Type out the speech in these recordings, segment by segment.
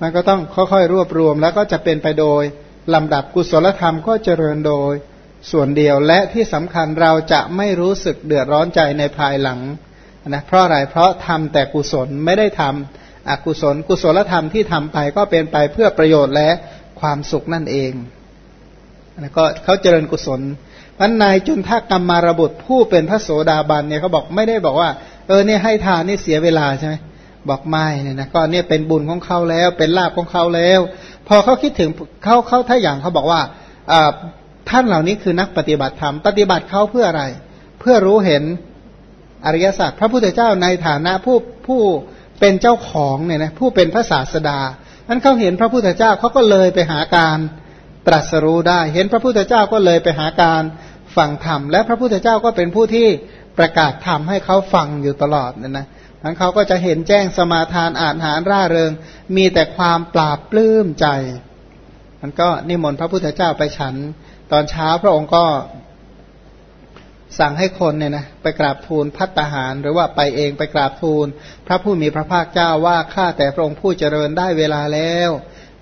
มันก็ต้องค่อยๆรวบรวม แล้วก็จะเป็นไปโดยลำดับกุศลธรรมก็เจริญโดยส่วนเดียวและที่สำคัญเราจะไม่รู้สึกเดือดร้อนใจในภายหลังนะเพราะอะไรเพราะทำแต่กุศลไม่ได้ทำอกุศล กุศลธรรมที่ทำไปก็เป็นไปเพื่อประโยชน์และความสุขนั่นเองนะก็เขาเจริญกุศลพันนายจุนทักกรรมารบุตรผู้เป็นพระโสดาบันเนี่ยเขาบอกไม่ได้บอกว่า เออเนี่ยให้ทานนี่เสียเวลาใช่ไหม บอกไม่เนี่ยนะก็เนี่ยเป็นบุญของเขาแล้ว เป็นลาภของเขาแล้ว พอเขาคิดถึงเขาเขาถ้าอย่างเขาบอกว่าท่านเหล่านี้คือนักปฏิบัติธรรมปฏิบัติเขาเพื่ออะไร เพื่อรู้เห็นอริยสัจพระพุทธเจ้าในฐานะผู้ผู้เป็นเจ้าของเนี่ยนะผู้เป็นพระศาสดานั้นเขาเห็นพระพุทธเจ้าเขาก็เลยไปหาการตรัสรู้ได้ เห็นพระพุทธเจ้าก็เลยไปหาการฟังธรรมและพระพุทธเจ้าก็เป็นผู้ที่ประกาศธรรมให้เขาฟังอยู่ตลอดเนี่ยนะ นั้นเขาก็จะเห็นแจ้งสมาทานอาหารร่าเริง มีแต่ความปราบปลื้มใจมันก็นิมนต์พระพุทธเจ้าไปฉัน ตอนเช้าพระองค์ก็สั่งให้คนเนี่ยนะไปกราบทูลพัตหาร หรือว่าไปเองไปกราบทูล พระผู้มีพระภาคเจ้าว่าข้าแต่พระองค์ผู้เจริญได้เวลาแล้ว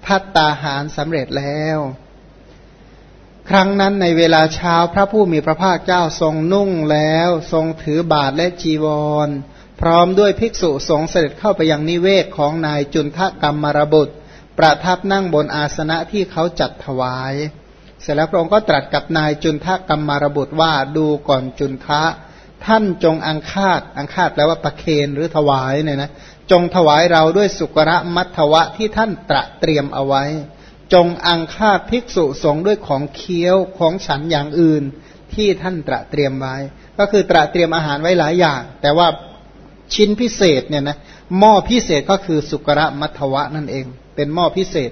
พัตตาหารสำเร็จแล้ว ครั้งนั้นในเวลาเช้าพระผู้มีพระภาคเจ้าทรงนุ่งแล้ว ทรงถือบาทและจีวร พร้อมด้วยภิกษุสงฆ์เสด็จเข้าไปยังนิเวศของนายจุนทกรรมมรบุตร ประทับนั่งบนอาสนะที่เขาจัดถวาย เสร็จแล้วพระองค์ก็ตรัสกับนายจุนทะกัมมารบุตรว่าดูก่อนจุนทะ ท่านจงอังคาดอังคาดแปลว่าประเคนหรือถวายเนี่ยนะจงถวายเราด้วยสุกระมัทวะที่ท่านตระเตรียมเอาไว้ จงอังคาดภิกษุสงฆ์ด้วยของเคี้ยวของฉันอย่างอื่น ที่ท่านตระเตรียมไว้ ก็คือตระเตรียมอาหารไว้หลายอย่าง แต่ว่า ชิ้นพิเศษเนี่ยนะหม้อพิเศษก็คือสุกระมัทวะนั่นเอง เป็นหม้อพิเศษ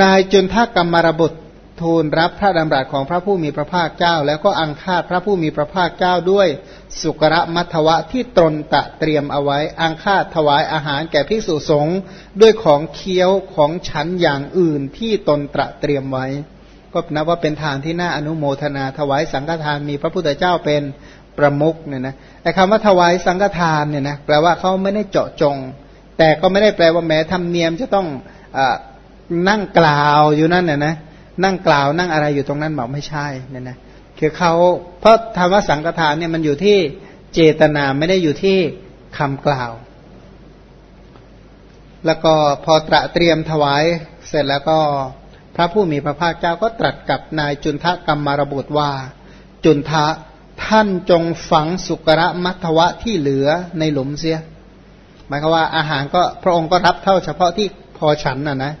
นายจุนทากรรมรบุตรทูลรับพระดำรัสของพระผู้มีพระภาคเจ้า แล้วก็อังคาดพระผู้มีพระภาคเจ้าด้วยสุกระมัทวะที่ตนตะเตรียมเอาไว้ อังคาดถวายอาหารแก่ภิกษุสงฆ์ด้วยของเคี้ยวของฉันอย่างอื่นที่ตนตระเตรียมไว้ ก็นับว่าเป็นทานที่น่าอนุโมทนาถวายสังฆทานมีพระพุทธเจ้าเป็น ประมุกเนี่ยนะไอ้คำว่าถวายสังฆทานเนี่ยนะแปลว่าเขาไม่ได้เจาะจง แต่ก็ไม่ได้แปลว่าแม้ทำเนียมจะต้องอนั่งกล่าวอยู่นั่นน่ะนะนั่งกล่าวนั่งอะไรอยู่ตรงนั้นบอกไม่ใช่เนี่ยนะคือเขาเพราะธรรมสังฆทานเนี่ยมันอยู่ที่เจตนาไม่ได้อยู่ที่คำกล่าว แล้วก็พอตระเตรียมถวายเสร็จแล้วก็พระผู้มีพระภาคเจ้าก็ตรัสกับนายจุนทะกรรมารบุตรว่า จุนทะ ท่านจงฝังสุกระมัทวะที่เหลือในหลุมเสีย หมายความว่าอาหารก็พระองค์ก็รับเท่าเฉพาะที่พอฉันน่ะนะ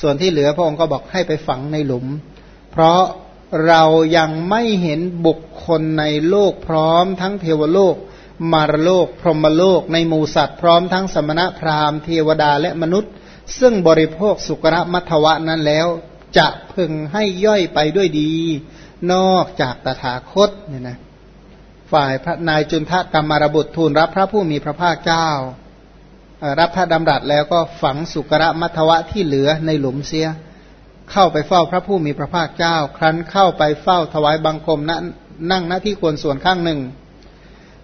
ส่วนที่เหลือพระองค์ก็บอกให้ไปฝังในหลุม เพราะเรายังไม่เห็นบุคคลในโลกพร้อมทั้งเทวโลก มารโลก พรหมโลก ในหมูสัตว์พร้อมทั้งสมณะพราหมณ์เทวดาและมนุษย์ ซึ่งบริโภคสุกระมัทวะนั้นแล้ว จะพึงให้ย่อยไปด้วยดี นอกจากตถาคตเนี่ยนะ ฝ่ายพระนายจุนทะกรรมารบุตรทูลรับพระผู้มีพระภาคเจ้า รับพระดำรัสแล้วก็ฝังสุกระมัทวะที่เหลือในหลุมเสีย เข้าไปเฝ้าพระผู้มีพระภาคเจ้า ครั้นเข้าไปเฝ้าถวายบังคมนนั่งหน้าที่ควรส่วนข้างหนึ่ง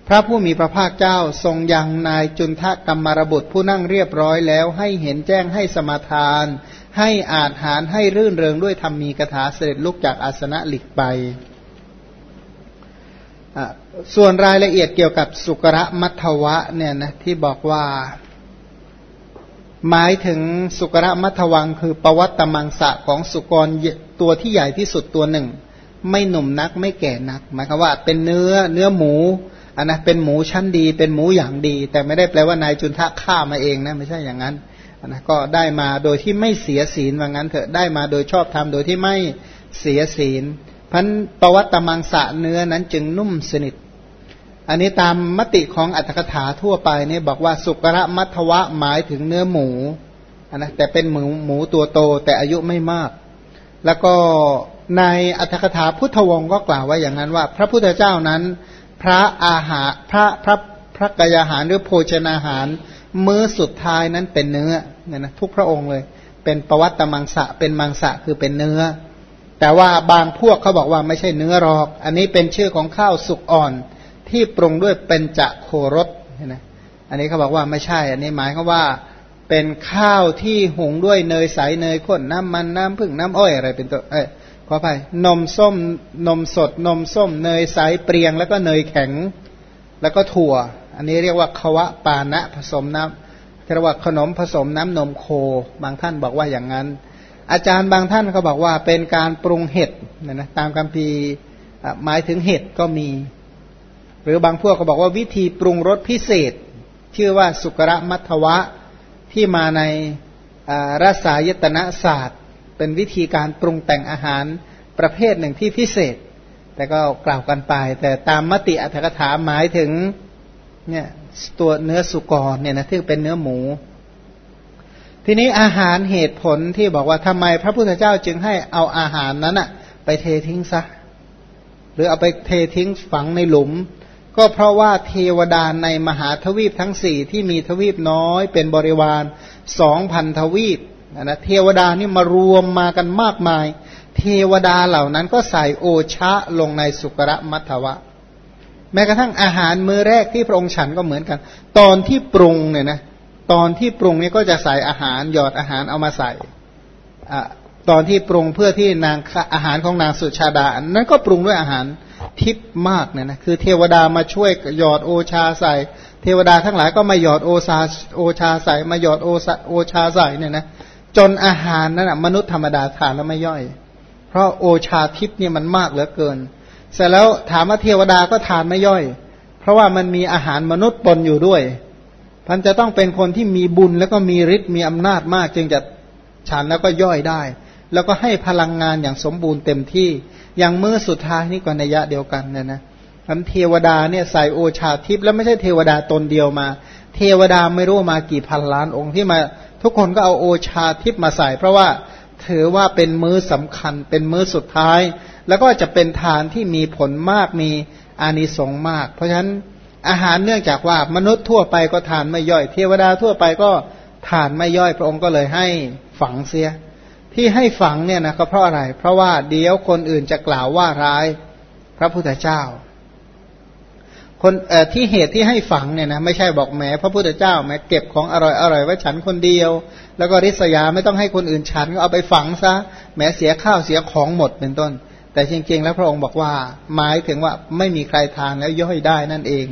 พระผู้มีพระภาคเจ้าทรงยังนายจุนทะกรรมารบุตรผู้นั่งเรียบร้อยแล้วให้เห็นแจ้งให้สมาทาน ให้อาจหารให้รื่นเริงด้วยธรรมีกถาเสด็จลุกจากอาสนะหลีกไป ส่วนรายละเอียดเกี่ยวกับสุกระมัทวะเนี่ยนะที่บอกว่า หมายถึงสุกระมัทวังคือปวัตตมังสะของสุกรตัวที่ใหญ่ที่สุดตัวหนึ่ง ไม่หนุ่มนักไม่แก่นัก หมายความว่าเป็นเนื้อเนื้อหมูอันนะเป็นหมูชั้นดี เป็นหมูอย่างดี แต่ไม่ได้แปลว่านายจุนทะฆ่ามาเองนะไม่ใช่อย่างนั้นอันนะก็ได้มาโดยที่ไม่เสียศีลว่างั้นเถอะได้มาโดยชอบธรรมโดยที่ไม่เสียศีลพันปวัตตมังสะเนื้อนั้นจึงนุ่มสนิท อันนี้ตามมติของอัตถกถาทั่วไปเนี่ยบอกว่าสุกระมัทวะหมายถึงเนื้อหมูนะแต่เป็นหมูหมูตัวโตแต่อายุไม่มาก แล้วก็ในอัตถกถาพุทธวงศ์ก็กล่าวไว้อย่างนั้นว่า พระพุทธเจ้านั้น พระอาหารพระพระพระกายอาหารหรือโภชนาหาร มื้อสุดท้ายนั้นเป็นเนื้อเนี่ยนะทุกพระองค์เลย เป็นประวัตตมังสะเป็นมังสะคือเป็นเนื้อ แต่ว่าบางพวกเขาบอกว่าไม่ใช่เนื้อหรอก อันนี้เป็นชื่อของข้าวสุกอ่อน ที่ปรุงด้วยเป็นจะโครสนะอันนี้เขาบอกว่าไม่ใช่ อันนี้หมายเขาว่า เป็นข้าวที่หุงด้วยเนยใสเนยข้นน้ำมันน้ำผึ้งน้ำอ้อยอะไรเป็นตัวเอ้ยขอไปนมส้มนมสด นมส้ม เนยใสเปรียง แล้วก็เนยแข็ง แล้วก็ถั่ว อันนี้เรียกว่าควะปานะผสมน้ำเรียกว่าขนมผสมน้ำนมโค บางท่านบอกว่าอย่างนั้น อาจารย์บางท่านเขาบอกว่าเป็นการปรุงเห็ดนี่ยนะตามคำพีหมายถึงเห็ดก็มี รือบางพวกก็บอกว่าวิธีปรุงรสพิเศษ ชื่อว่าสุกระมัทวะที่มาในรสายตนะศาสตร์ เป็นวิธีการปรุงแต่งอาหารประเภทหนึ่งที่พิเศษ แต่ก็กล่าวกันไป แต่ตามมติอัตถกถาหมายถึงเนี่ยตัวเนื้อสุกรเนี่ยนะที่เป็นเนื้อหมู ทีนี้อาหารเหตุผลที่บอกว่าทำไมพระพุทธเจ้าจึงให้เอาอาหารนั้นอะไปเททิ้งซะ หรือเอาไปเททิ้งฝังในหลุม ก็เพราะว่าเทวดาในมหาทวีปทั้งสี่ที่มีทวีปน้อยเป็นบริวารสองพันทวีปนะเทวดานี่มารวมมากันมากมาย เทวดาเหล่านั้นก็ใส่โอชะลงในสุกระมัทวะ แม้กระทั่งอาหารมื้อแรกที่พระองค์ฉันก็เหมือนกัน ตอนที่ปรุงเนี่ยนะตอนที่ปรุงนี่ก็จะใส่อาหารหยอดอาหารเอามาใส่อตอนที่ปรุงเพื่อที่นางอาหารของนางสุชาดา นั้นก็ปรุงด้วยอาหาร ทิพมากเนี่ยนะคือเทวดามาช่วยหยอดโอชาใส่ เทวดาทั้งหลายก็มาหยอดโอชาโอชาใส่ มาหยอดโอโอชาใส่เนี่ยนะจนอาหารนั้นมนุษย์ธรรมดาทานแล้วไม่ย่อย เพราะโอชาทิพย์เนี่ยมันมากเหลือเกิน เสร็จแล้วถามว่าเทวดาก็ทานไม่ย่อย เพราะว่ามันมีอาหารมนุษย์ปนอยู่ด้วยพันจะต้องเป็นคนที่มีบุญแล้วก็มีฤทธิ์มีอำนาจมากจึงจะฉันแล้วก็ย่อยได้ แล้วก็ให้พลังงานอย่างสมบูรณ์เต็มที่ อย่างมือสุดท้ายนี่ก็นัยยะเดียวกันเนี่ยนะอันเทวดาเนี่ยใส่โอชาทิพย์แล้วไม่ใช่เทวดาตนเดียวมา เทวดาไม่รู้มากี่พันล้านองค์ที่มา ทุกคนก็เอาโอชาทิพย์มาใส่ เพราะว่าถือว่าเป็นมื้อสำคัญ เป็นมื้อสุดท้าย แล้วก็จะเป็นทานที่มีผลมากมีอานิสงส์มาก เพราะฉะนั้นอาหารเนื่องจากว่ามนุษย์ทั่วไปก็ทานไม่ย่อย เทวดาทั่วไปก็ทานไม่ย่อยพระองค์ก็เลยให้ฝังเสีย ที่ให้ฝังเนี่ยนะก็เพราะอะไร เพราะว่าเดี๋ยวคนอื่นจะกล่าวว่าร้ายพระพุทธเจ้า คนเอ่อที่เหตุที่ให้ฝังเนี่ยนะไม่ใช่บอกแหมพระพุทธเจ้าแหมเก็บของอร่อยอร่อยไว้ฉันคนเดียว แล้วก็ริษยาไม่ต้องให้คนอื่นฉันก็เอาไปฝังซะแหมเสียข้าวเสียของหมดเป็นต้น แต่จริงๆ แล้วพระองค์บอกว่า หมายถึงว่าไม่มีใครทานแล้วย่อยได้นั่นเอง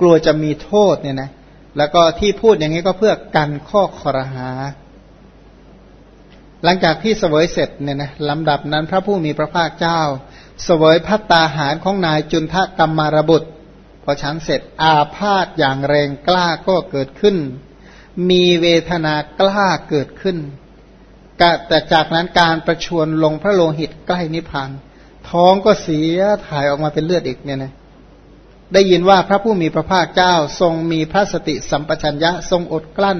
กลัวจะมีโทษเนี่ยนะแล้วก็ที่พูดอย่างนี้ก็เพื่อกันข้อคอรหา หลังจากที่เสวยเสร็จเนี่ยนะลำดับนั้นพระผู้มีพระภาคเจ้า เสวยพัตตาหารของนายจุนทะกรรมารบุตร พอฉันเสร็จอาพาธอย่างแรงกล้าก็เกิดขึ้น มีเวทนากล้าเกิดขึ้นแต่จากนั้นการประชวนลงพระโลหิตใกล้นิพพานท้องก็เสียถ่ายออกมาเป็นเลือดอีกเนี่ยนะได้ยินว่าพระผู้มีพระภาคเจ้าทรงมีพระสติสัมปชัญญะทรงอดกลั้น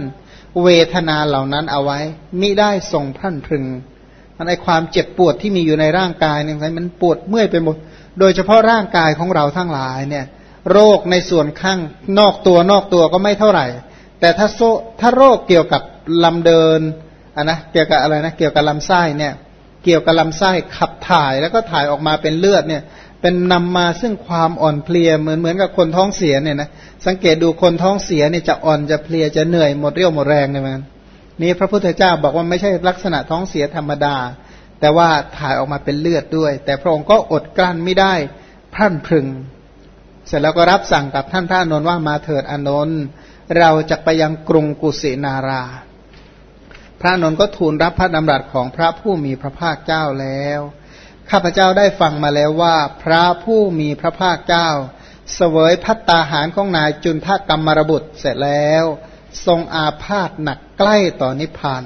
เวทนาเหล่านั้นเอาไว้ มิได้ส่งพันพรึง มันไอความเจ็บปวดที่มีอยู่ในร่างกายเนี่ยมันปวดเมื่อยไปหมด โดยเฉพาะร่างกายของเราทั้งหลายเนี่ย โรคในส่วนข้างนอกตัวนอกตัวก็ไม่เท่าไหร่ แต่ถ้าโซถ้าโรคเกี่ยวกับลำเดินอะนะเกี่ยวกับอะไรนะเกี่ยวกับลำไส้เนี่ย เกี่ยวกับลำไส้ขับถ่ายแล้วก็ถ่ายออกมาเป็นเลือดเนี่ย เป็นนำมาซึ่งความอ่อนเพลียเหมือนเหมือนกับคนท้องเสียเนี่ยนะสังเกตดูคนท้องเสียเนี่ยจะอ่อนจะเพลียจะเหนื่อยหมดเรี่ยวหมดแรงเนี่ยมันนี่พระพุทธเจ้าบอกว่าไม่ใช่ลักษณะท้องเสียธรรมดา แต่ว่าถ่ายออกมาเป็นเลือดด้วย แต่พระองค์ก็อดกลั้นไม่ได้พรั่นพรึง เสร็จแล้วก็รับสั่งกับท่านพระนนท์ว่ามาเถิดอนนท์เราจะไปยังกรุงกุสินารา พระนนท์ก็ทูลรับพระดำรัสของพระผู้มีพระภาคเจ้าแล้ว ข้าพเจ้าได้ฟังมาแล้วว่า พระผู้มีพระภาคเจ้า เสวยพัตตาหารของนายจุนทกรรมรบุตรเสร็จแล้ว ทรงอาพาธหนักใกล้ต่อนิพพาน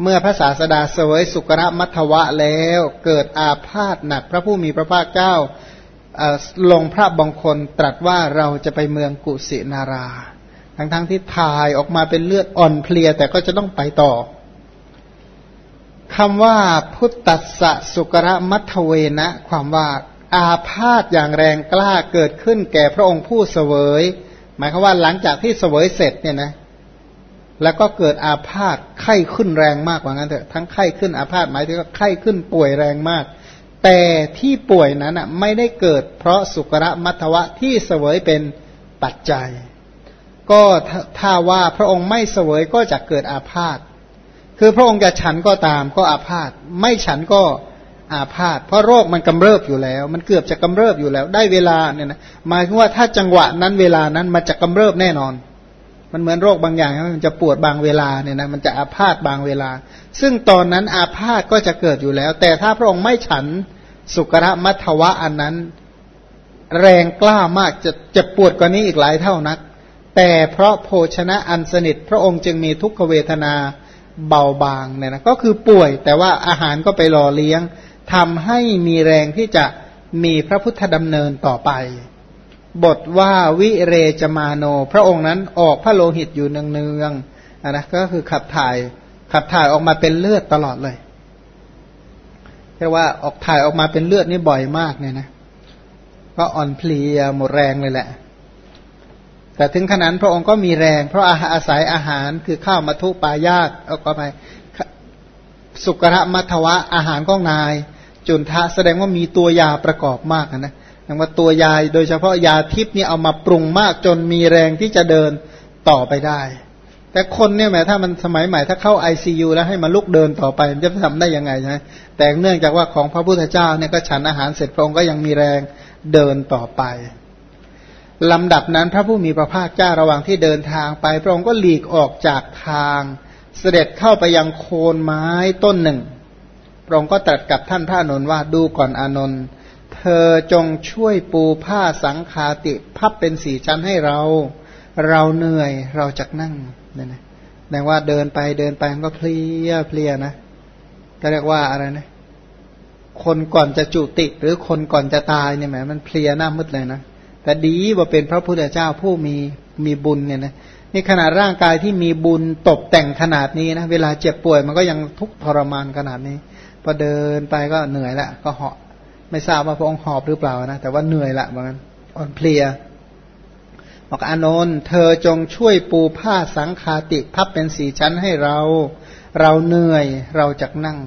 เมื่อพระศาสดาเสวยสุกรมัทวะแล้ว เกิดอาพาธหนักพระผู้มีพระภาคเจ้าลงพระบังคลตรัสว่าเราจะไปเมืองกุสินารา ทั้งๆทที่ถ่ายออกมาเป็นเลือดอ่อนเพลียแต่ก็จะต้องไปต่อ คำว่าพุทธัสะสุกระมัทเวนะ ความว่าอาพาธอย่างแรงกล้าเกิดขึ้นแก่พระองค์ผู้เสวย หมายความว่าหลังจากที่เสวยเสร็จเนี่ยนะ แล้วก็เกิดอาพาธไข้ขึ้นแรงมากกว่างั้นเถอะทั้งไข้ขึ้นอาพาธหมายถึงว่าไข้ขึ้นป่วยแรงมาก แต่ที่ป่วยนั้นอะไม่ได้เกิด เพราะสุกระมัทวะที่เสวยเป็นปัจจัย ก็ถ้าว่าพระองค์ไม่เสวยก็จะเกิดอาพาธ คือพระองค์จะฉันก็ตามก็อาพาธไม่ฉันก็อาพาธเพราะโรคมันกำเริบอยู่แล้ว มันเกือบจะกำเริบอยู่แล้ว ได้เวลาเนี่ยนะหมายถึงว่าถ้าจังหวะนั้นเวลานั้นมันจะกำเริบแน่นอน มันเหมือนโรคบางอย่างมันจะปวดบางเวลาเนี่ยนะมันจะอาพาธบางเวลา ซึ่งตอนนั้นอาพาธก็จะเกิดอยู่แล้ว แต่ถ้าพระองค์ไม่ฉันสุกระมัทวะอันนั้น แรงกล้ามากจะจะปวดกว่านี้อีกหลายเท่านัก แต่เพราะโภชนะอันสนิทพระองค์จึงมีทุกขเวทนา เบาบางเนี่ยนะก็คือป่วย แต่ว่าอาหารก็ไปหล่อเลี้ยงทำให้มีแรงที่จะมีพระพุทธดำเนินต่อไป บทว่าวิเรจมาโน พระองค์นั้นออกพระโลหิตอยู่เนืองๆนะก็คือขับถ่ายขับถ่ายออกมาเป็นเลือดตลอดเลยเรียกว่าออกถ่ายออกมาเป็นเลือดนี่บ่อยมากเนี่ยนะก็อ่อนเพลียหมดแรงเลยแหละ แต่ถึงขนาดพระองค์ก็มีแรง เพราะอาศัยอาหารคือข้าวมัทุปายาตเอาก็ไปสุกระมัทวะอาหารก็งนาย จุนทะแสดงว่ามีตัวยาประกอบมากนะแสดงว่าตัวยาโดยเฉพาะยาทิพย์นี่เอามาปรุงมากจนมีแรงที่จะเดินต่อไปได้ แต่คนเนี่ยแม้ถ้ามันสมัยใหม่ถ้าเข้าไอซียูแล้วให้มาลุกเดินต่อไปมันจะทำได้ยังไงใช่ไหมแต่เนื่องจากว่าของพระพุทธเจ้าเนี่ยก็ฉันอาหารเสร็จพระองค์ก็ยังมีแรงเดินต่อไป ลำดับนั้นพระผู้มีพระภาคเจ้าระหว่างที่เดินทางไป พระองค์ก็หลีกออกจากทาง เสด็จเข้าไปยังโคนไม้ต้นหนึ่ง พระองค์ก็ตรัสกับท่านพระนนท์ว่าดูก่อนอนนท์เธอจงช่วยปูผ้าสังคาติพับเป็นสี่ชั้นให้เรา เราเหนื่อยเราจะนั่งเนี่ยนะแปลว่าเดินไปเดินไปมันก็เพลียเพลียนะก็เรียกว่าอะไรนะ คนก่อนจะจุติหรือคนก่อนจะตายเนี่ยแหมมันเพลียหน้ามืดเลยนะ แต่ดีว่าเป็นพระพุทธเจ้าผู้มีมีบุญเนี่ยนะนี่ขนาดร่างกายที่มีบุญตกแต่งขนาดนี้นะเวลาเจ็บป่วยมันก็ยังทุกทรมานขนาดนี้พอเดินไปก็เหนื่อยละก็เหาะไม่ทราบว่าพระองค์หอบหรือเปล่านะแต่ว่าเหนื่อยละเหมือนกันอ่อนเพลียบอกอานนท์เธอจงช่วยปูผ้าสังคาติพับเป็นสีชั้นให้เรา เราเหนื่อยเราจะนั่ง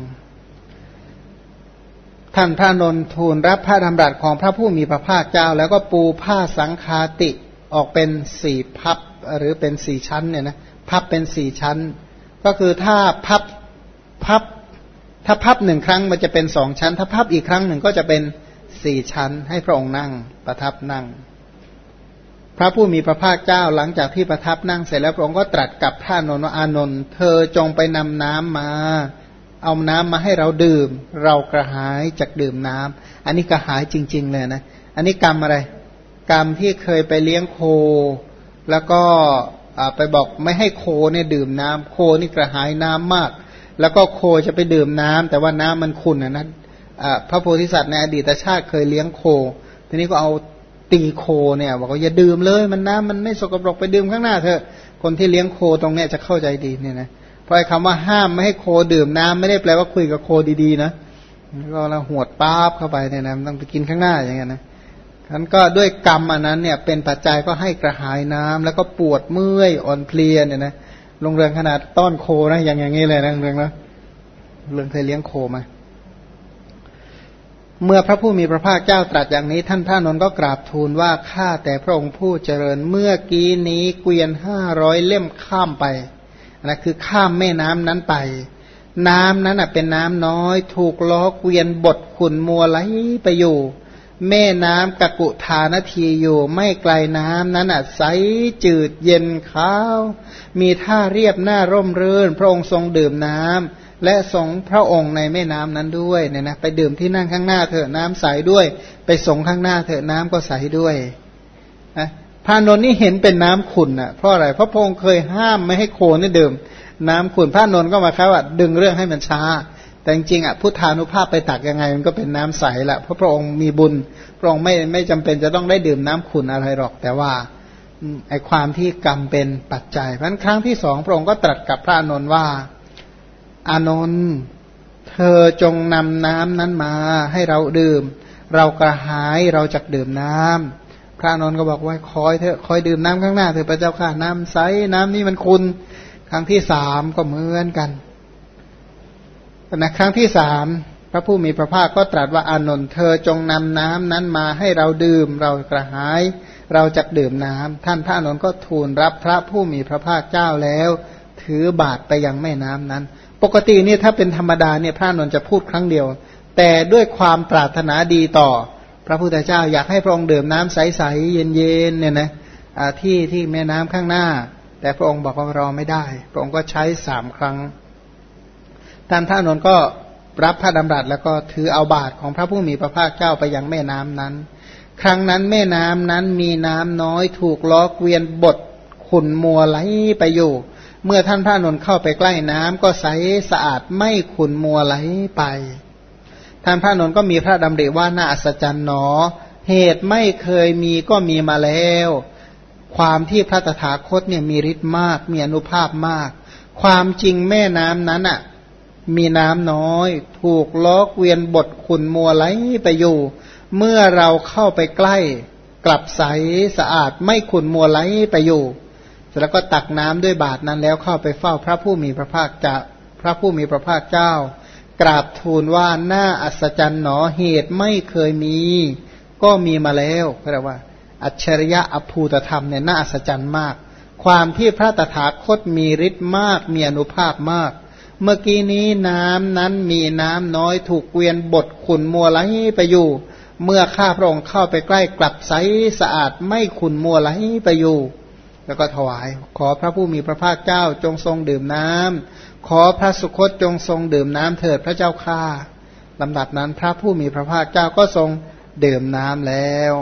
ท่านพระนนทูลรับพระดำรัสของพระผู้มีพระภาคเจ้า แล้วก็ปูผ้าสังคาติออกเป็นสี่พับหรือเป็นสี่ชั้นเนี่ยนะพับเป็นสี่ชั้น ก็คือถ้าพับพับถ้าพับหนึ่งครั้งมันจะเป็นสองชั้น ถ้าพับอีกครั้งหนึ่งก็จะเป็นสี่ชั้น ให้พระองค์นั่งประทับนั่ง พระผู้มีพระภาคเจ้าหลังจากที่ประทับนั่งเสร็จแล้วพระองค์ก็ตรัสกับพระนนท์อานนท์เธอจงไปนำน้ำมา เอาน้ำมาให้เราดื่ม เรากระหายจากดื่มน้ำอันนี้กระหายจริง ๆ เลยนะ อันนี้กรรมอะไร กรรมที่เคยไปเลี้ยงโค แล้วก็ไปบอกไม่ให้โคเนี่ยดื่มน้ำโคนี่กระหายน้ำมาก แล้วก็โคจะไปดื่มน้ำแต่ว่าน้ำมันขุ่นนะพระโพธิสัตว์ในอดีตชาติเคยเลี้ยงโค ทีนี้ก็เอาตีโคเนี่ยบอกว่าอย่าดื่มเลย มันน้ำมันไม่สกปรกไปดื่มข้างหน้าเถอะคนที่เลี้ยงโคตรงเนี้ยจะเข้าใจดีเนี่ยนะเพราะคำว่าห้ามไม่ให้โคดื่มน้ำไม่ได้แปลว่าคุยกับโคดีๆนะก็เราหวดป้าบเข้าไปเนี่ยนะต้องไปกินข้างหน้าอย่างเงี้ยนะฉันก็ด้วยกรรมอันนั้นเนี่ยเป็นปัจจัยก็ให้กระหายน้ำแล้วก็ปวดเมื่อยอ่อนเพลียเนี่ยนะลงเรืองขนาดต้อนโคนะอย่างอย่างนี้เลยนะเรืองนะเรื่องเคยเลี้ยงโคมาเมื่อพระผู้มีพระภาคเจ้าตรัสอย่างนี้ ท่านพระนนท์ก็กราบทูลว่าข้าแต่พระองค์ผู้เจริญเมื่อกี้นี้เกวียนห้าร้อยเล่มข้ามไป นะคือข้ามแม่น้ำนั้นไป น้ำนั้นเป็นน้ำน้อย ถูกล้อเกวียนบดขุนมัวไหลไปอยู่ แม่น้ำกะกุทานทีอยู่ ไม่ไกลน้ำนั้นใสจืดเย็นขาว มีท่าเรียบหน้าร่มรื่น พระองค์ทรงดื่มน้ำและทรงพระองค์ในแม่น้ำนั้นด้วยเนี่ยนะไปดื่มที่นั่งข้างหน้าเถอะน้ำใสด้วย ไปสงข้างหน้าเถอะน้ำก็ใสด้วยนะ พระนนท์นี่เห็นเป็นน้ำขุ่นอะเพราะอะไรเพราะพระองค์เคยห้ามไม่ให้โคนี่ดื่ม น้ำขุ่นพระนนท์ก็มาครับว่าดึงเรื่องให้มันช้า แต่จริงอะพุทธานุภาพไปตักยังไง มันก็เป็นน้ำใสแหละเพราะพระองค์มีบุญพระองค์ไม่ไม่จำเป็นจะต้องได้ดื่มน้ำขุ่นอะไรหรอก แต่ว่าไอความที่กรรมเป็นปัจจัยเพราะนั้นครั้งที่สองพระองค์ก็ตรัสกับพระนนท์ว่า อานนท์เธอจงนำน้ำนั้นมาให้เราดื่ม เรากระหายเราจะดื่มน้ำ พระนนท์ก็บอกว่าคอยเถอะคอยดื่มน้ำข้างหน้าเถอะพระเจ้าค่ะน้ำใสน้ำนี่มันคุณ ครั้งที่สามก็เหมือนกันนะครั้งที่สามพระผู้มีพระภาคก็ตรัสว่าอานนท์เธอจงนำน้ำนั้นมาให้เราดื่มเรากระหาย เราจะดื่มน้ำท่านพระนนท์ก็ทูลรับพระผู้มีพระภาคเจ้าแล้ว ถือบาตรไปยังแม่น้ำนั้น ปกติเนี่ยถ้าเป็นธรรมดาเนี่ยพระนนท์จะพูดครั้งเดียว แต่ด้วยความปรารถนาดีต่อ พระพุทธเจ้าอยากให้พระองค์ดื่มน้ำใสๆเย็นๆเนี่ยนะที่ที่แม่น้ำข้างหน้า แต่พระองค์บอกว่ารอไม่ได้ พระองค์ก็ใช้สามครั้งท่านพระนนท์ก็รับพระดำรัสแล้วก็ถือเอาบาตรของพระผู้มีพระภาคเจ้าไปยังแม่น้ำนั้น ครั้งนั้นแม่น้ำนั้นมีน้ำน้อยถูกล้อเกวียนบดขุนมัวไหลไปอยู่ เมื่อท่านพระนนท์เข้าไปใกล้น้ำก็ใสสะอาดไม่ขุนมัวไหลไป ท่านพระนนท์ก็มีพระดำริว่าน่าอัศจรรย์หนอ เหตุไม่เคยมีก็มีมาแล้ว ความที่พระตถาคตเนี่ยมีฤทธิ์มาก มีอนุภาพมาก ความจริงแม่น้ำนั้นอะ มีน้ำน้อย ถูกล้อเวียนบดขุนมัวไหลไปอยู่ เมื่อเราเข้าไปใกล้ กลับใสสะอาดไม่ขุนมัวไหลไปอยู่แล้วก็ตักน้ำด้วยบาทนั้นแล้วเข้าไปเฝ้าพระผู้มีพระภาคจะพระผู้มีพระภาคเจ้า กราบทูลว่าหน้าอัศจรรย์หนอเหตุไม่เคยมี ก็มีมาแล้วเรียกว่า อัจฉริยะอภูตธรรมเนี่ยน่าอัศจรรย์มาก ความที่พระตถาคตมีฤทธิ์มากมีอนุภาพมาก เมื่อกี้นี้น้ำนั้นมีน้ำน้อยถูกเกวียนบดขุนมัวไหลไปอยู่ เมื่อข้าพระองค์เข้าไปใกล้กลับใสสะอาดไม่ขุนมัวไหลไปอยู่แล้วก็ถวาย ขอพระผู้มีพระภาคเจ้าจงทรงดื่มน้ำ ขอพระสุคตจงทรงดื่มน้ำเถิดพระเจ้าข้าลำดับนั้นพระผู้มีพระภาคเจ้าก็ทรงดื่มน้ำแล้ว